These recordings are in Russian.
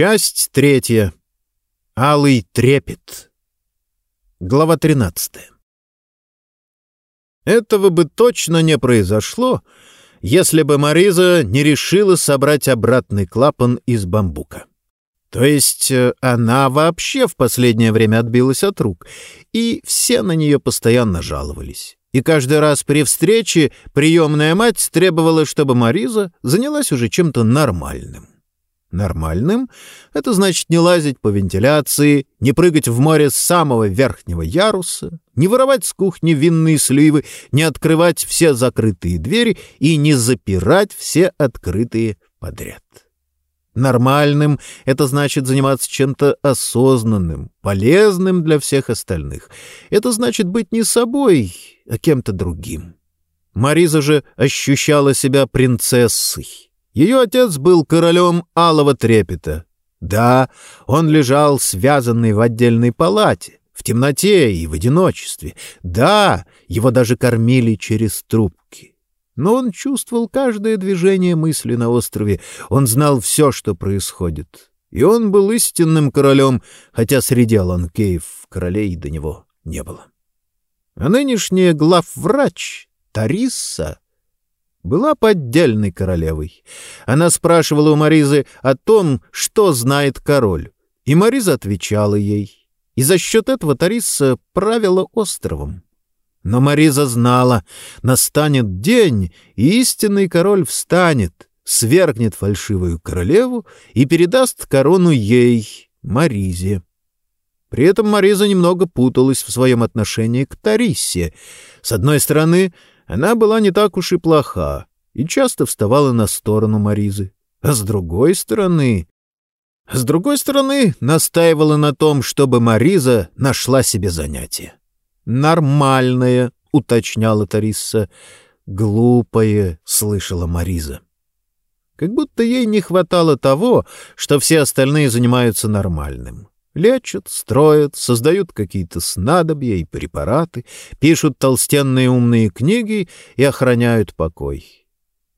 Часть третья. Алый трепет. Глава тринадцатая. Этого бы точно не произошло, если бы Мариза не решила собрать обратный клапан из бамбука. То есть э, она вообще в последнее время отбилась от рук, и все на нее постоянно жаловались. И каждый раз при встрече приемная мать требовала, чтобы Мариза занялась уже чем-то нормальным. Нормальным — это значит не лазить по вентиляции, не прыгать в море с самого верхнего яруса, не воровать с кухни винные сливы, не открывать все закрытые двери и не запирать все открытые подряд. Нормальным — это значит заниматься чем-то осознанным, полезным для всех остальных. Это значит быть не собой, а кем-то другим. Мариза же ощущала себя принцессой. Ее отец был королем алого трепета. Да, он лежал связанный в отдельной палате, в темноте и в одиночестве. Да, его даже кормили через трубки. Но он чувствовал каждое движение мысли на острове. Он знал все, что происходит. И он был истинным королем, хотя среди аланкеев королей до него не было. А нынешняя главврач, Тариса, была поддельной королевой. Она спрашивала у Маризы о том, что знает король, и Мариза отвечала ей. И за счет этого Тариса правила островом. Но Мариза знала, настанет день, и истинный король встанет, свергнет фальшивую королеву и передаст корону ей, Маризе. При этом Мариза немного путалась в своем отношении к Тарисе. С одной стороны, она была не так уж и плоха и часто вставала на сторону Маризы. А с другой стороны... С другой стороны, настаивала на том, чтобы Мариза нашла себе занятие. «Нормальное», — уточняла Тарисса. «Глупое», — слышала Мариза. Как будто ей не хватало того, что все остальные занимаются нормальным. Лечат, строят, создают какие-то снадобья и препараты, пишут толстенные умные книги и охраняют покой.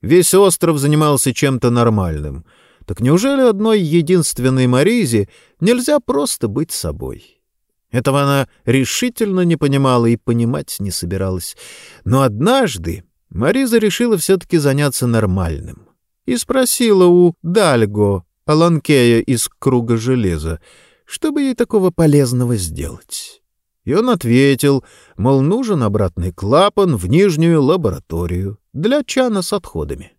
Весь остров занимался чем-то нормальным. Так неужели одной единственной Маризе нельзя просто быть собой? Этого она решительно не понимала и понимать не собиралась. Но однажды Мариза решила все-таки заняться нормальным. И спросила у Дальго, Аланкея из Круга Железа, что бы ей такого полезного сделать? И он ответил, мол, нужен обратный клапан в нижнюю лабораторию для чана с отходами.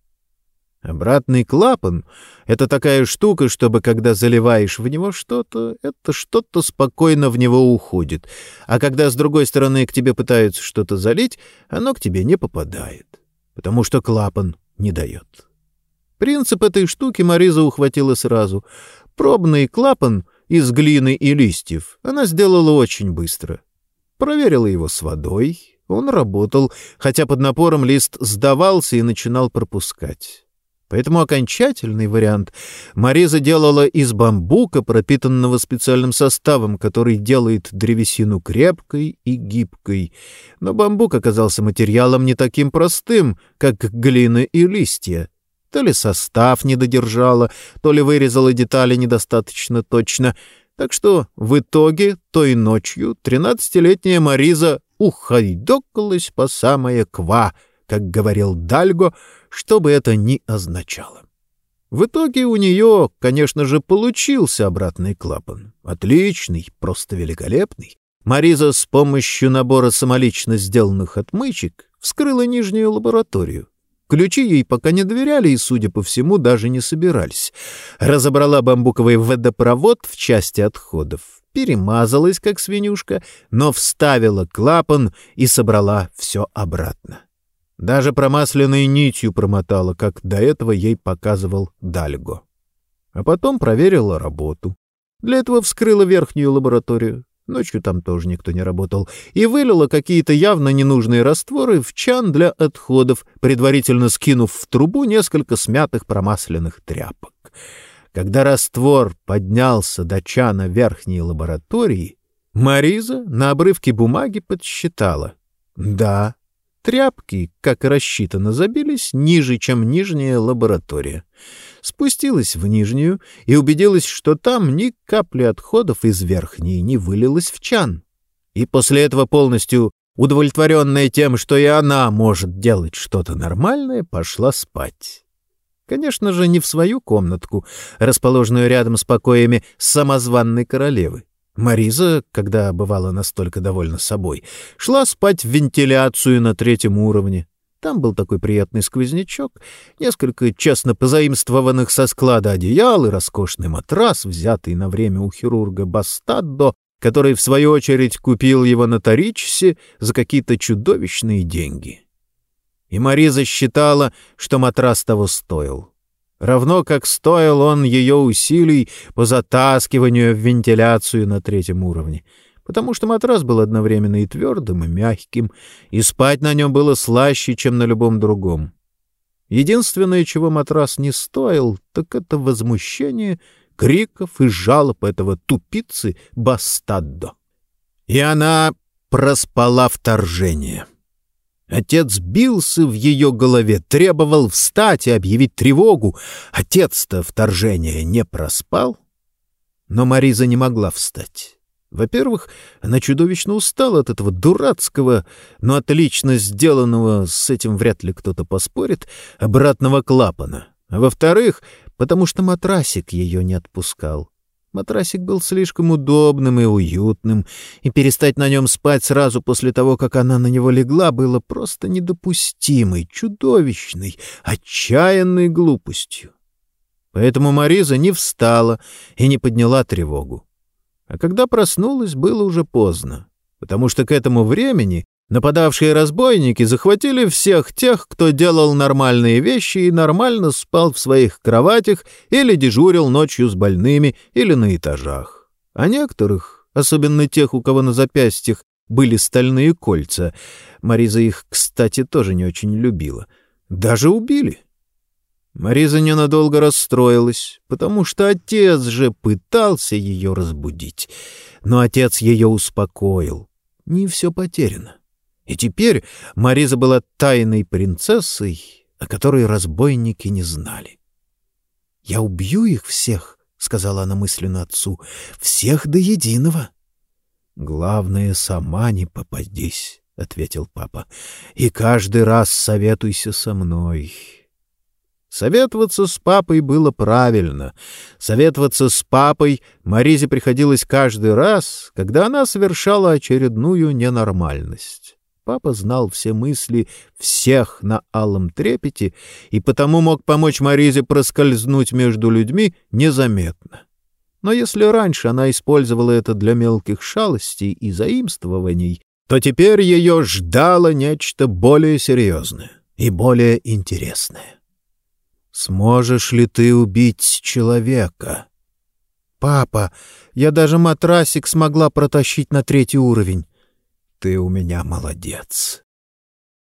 Обратный клапан — это такая штука, чтобы, когда заливаешь в него что-то, это что-то спокойно в него уходит, а когда с другой стороны к тебе пытаются что-то залить, оно к тебе не попадает, потому что клапан не дает. Принцип этой штуки Мариза ухватила сразу. Пробный клапан из глины и листьев она сделала очень быстро. Проверила его с водой, он работал, хотя под напором лист сдавался и начинал пропускать. Поэтому окончательный вариант Мариза делала из бамбука, пропитанного специальным составом, который делает древесину крепкой и гибкой. Но бамбук оказался материалом не таким простым, как глина и листья. То ли состав не додержала, то ли вырезала детали недостаточно точно. Так что в итоге той ночью тринадцатилетняя Мариза ухайдокалась по самое ква, как говорил Дальго, что бы это ни означало. В итоге у нее, конечно же, получился обратный клапан. Отличный, просто великолепный. Мариза с помощью набора самолично сделанных отмычек вскрыла нижнюю лабораторию. Ключи ей пока не доверяли и, судя по всему, даже не собирались. Разобрала бамбуковый водопровод в части отходов, перемазалась, как свинюшка, но вставила клапан и собрала все обратно. Даже промасленной нитью промотала, как до этого ей показывал Дальго. А потом проверила работу. Для этого вскрыла верхнюю лабораторию. Ночью там тоже никто не работал. И вылила какие-то явно ненужные растворы в чан для отходов, предварительно скинув в трубу несколько смятых промасленных тряпок. Когда раствор поднялся до чана верхней лаборатории, Мариза на обрывке бумаги подсчитала. Да, Тряпки, как рассчитано, забились ниже, чем нижняя лаборатория. Спустилась в нижнюю и убедилась, что там ни капли отходов из верхней не вылилось в чан. И после этого полностью удовлетворенная тем, что и она может делать что-то нормальное, пошла спать. Конечно же, не в свою комнатку, расположенную рядом с покоями самозванной королевы. Мариза, когда бывала настолько довольна собой, шла спать в вентиляцию на третьем уровне. Там был такой приятный сквознячок, несколько честно позаимствованных со склада одеял и роскошный матрас, взятый на время у хирурга Бастаддо, который, в свою очередь, купил его на Торичсе за какие-то чудовищные деньги. И Мариза считала, что матрас того стоил равно как стоил он ее усилий по затаскиванию в вентиляцию на третьем уровне, потому что матрас был одновременно и твердым, и мягким, и спать на нем было слаще, чем на любом другом. Единственное, чего матрас не стоил, так это возмущение, криков и жалоб этого тупицы Бастаддо. И она проспала вторжение. Отец бился в ее голове, требовал встать и объявить тревогу. Отец-то вторжение не проспал. Но Мариза не могла встать. Во-первых, она чудовищно устала от этого дурацкого, но отлично сделанного, с этим вряд ли кто-то поспорит, обратного клапана. А во-вторых, потому что матрасик ее не отпускал. Матрасик был слишком удобным и уютным, и перестать на нем спать сразу после того, как она на него легла, было просто недопустимой, чудовищной, отчаянной глупостью. Поэтому Мариза не встала и не подняла тревогу. А когда проснулась, было уже поздно, потому что к этому времени Нападавшие разбойники захватили всех тех, кто делал нормальные вещи и нормально спал в своих кроватях или дежурил ночью с больными или на этажах. А некоторых, особенно тех, у кого на запястьях были стальные кольца, Мариза их, кстати, тоже не очень любила, даже убили. Мариза ненадолго расстроилась, потому что отец же пытался ее разбудить. Но отец ее успокоил. Не все потеряно. И теперь Мариза была тайной принцессой, о которой разбойники не знали. «Я убью их всех», — сказала она мысленно отцу, — «всех до единого». «Главное, сама не попадись», — ответил папа, — «и каждый раз советуйся со мной». Советоваться с папой было правильно. Советоваться с папой Маризе приходилось каждый раз, когда она совершала очередную ненормальность. Папа знал все мысли всех на алом трепете и потому мог помочь Маризе проскользнуть между людьми незаметно. Но если раньше она использовала это для мелких шалостей и заимствований, то теперь ее ждало нечто более серьезное и более интересное. «Сможешь ли ты убить человека?» «Папа, я даже матрасик смогла протащить на третий уровень. «Ты у меня молодец.